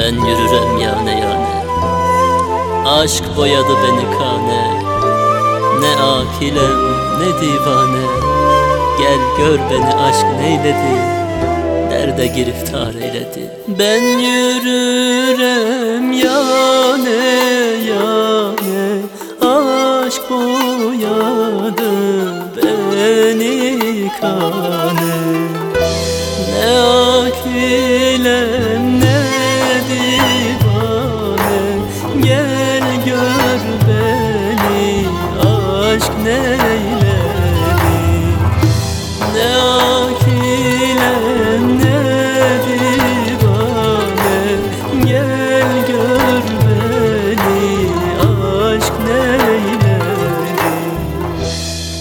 Ben yürürem yane yane. Aşk boyadı beni kane. Ne akilem ne divane. Gel gör beni aşk neyledi? Derde giriftar eyledi. Ben yürürem yane yane. Aşk boyadı beni kane. Ne akilem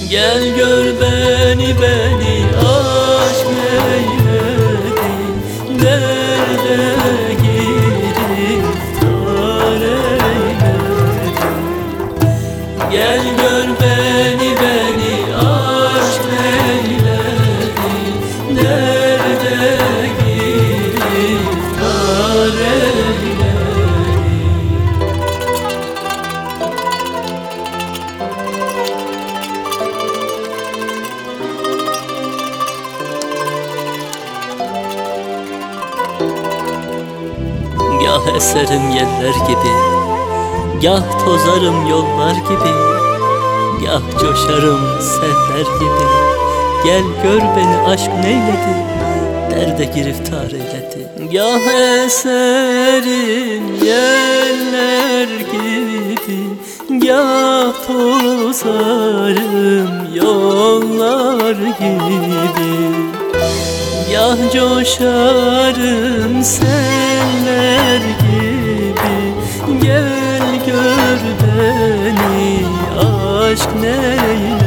Gel gör beni beni Gah eserim yeller gibi Gah tozarım yollar gibi Gah coşarım seller gibi. Gel gör beni aşk neyledi Derde giriftar eyledi Gah eserim yeller gibi Gah tozarım yollar gibi Yah coşarım seller gibi. Gel gör beni aşk neyledi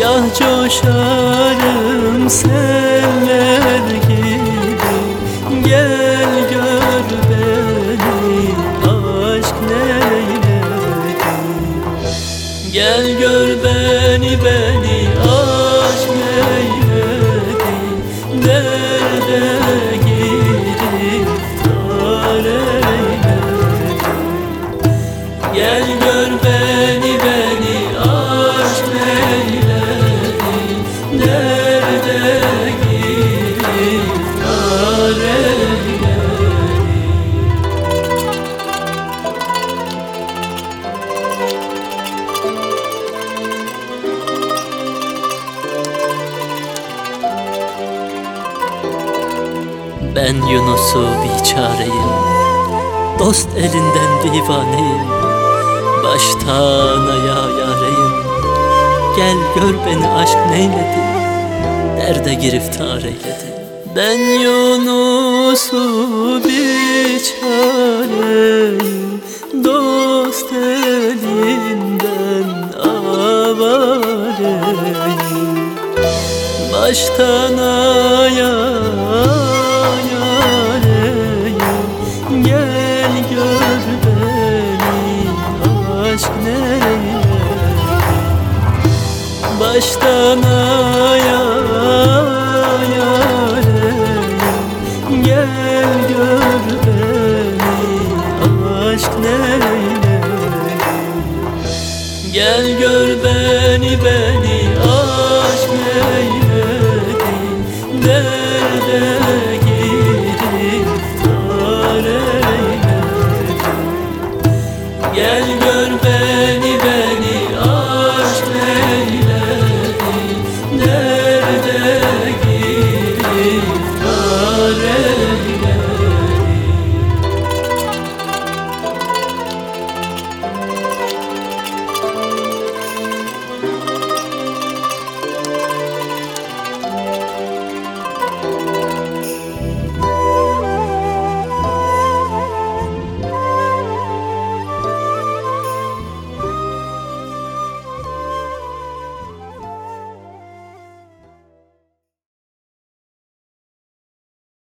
Yah coşarım seller Gel gör beni beni aşk neyledi Derde giriftar eyledi Ben Yunus'u biçareyim. Dost elinden divaneyim Baştan ayağa yareyim Gel gör beni aşk neyledi? Derde giriftar eyledi. Ben Yunus'u biçareyim Dost elinden avareyim. Baştan ayağa baştan aya yarem Gel gör beni aşk neyle? Gel gör beni beni aşk neyledi Derdem